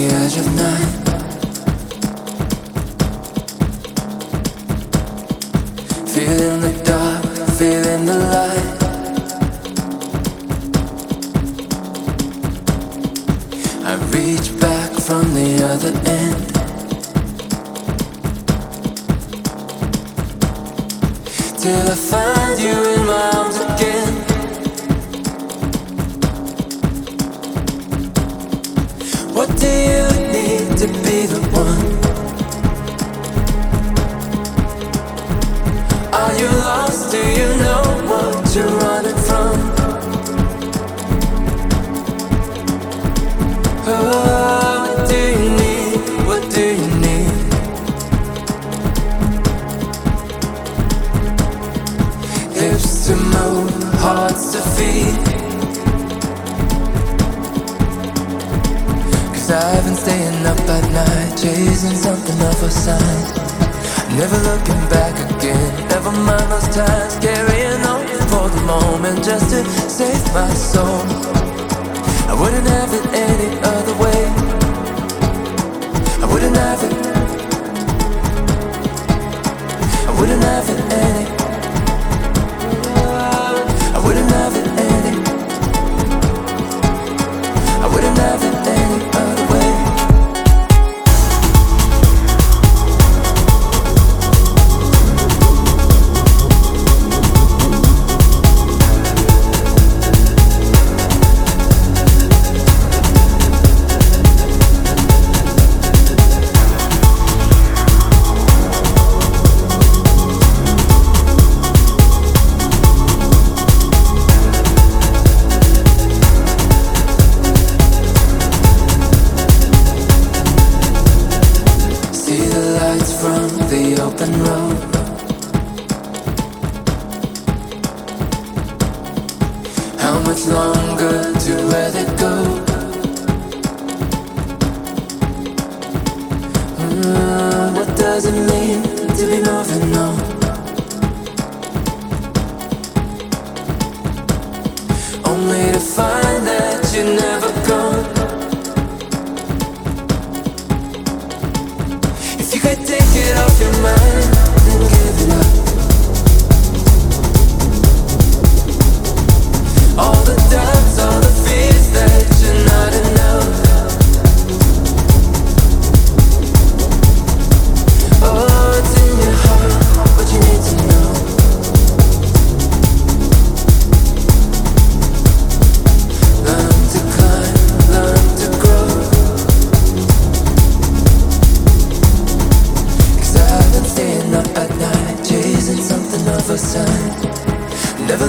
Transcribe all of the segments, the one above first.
The edge of night. Feeling the dark, feeling the light. I reach back from the other end. Till I find you in my arms What do you need to be the one? Are you lost? Do you know what you're running from? Oh, what do you need? What do you need? Hips to move, hearts to feed. I've been staying up at night, chasing something of a sign. Never looking back again, never mind those times, carrying on for the moment just to save my soul. I wouldn't have it any other way. I wouldn't have it. I wouldn't have it How much longer to let it go? Mm, what does it mean to be moving on? Only to find that you're never gone. If you could take it off your mind,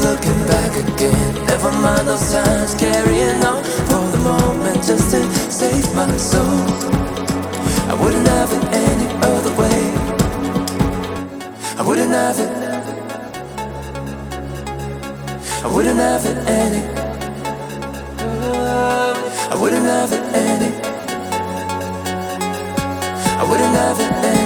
looking back again. Never mind those times, carrying on for the moment just to save my soul. I wouldn't have it any other way. I wouldn't have it. I wouldn't have it any. I wouldn't have it any. I wouldn't have it any.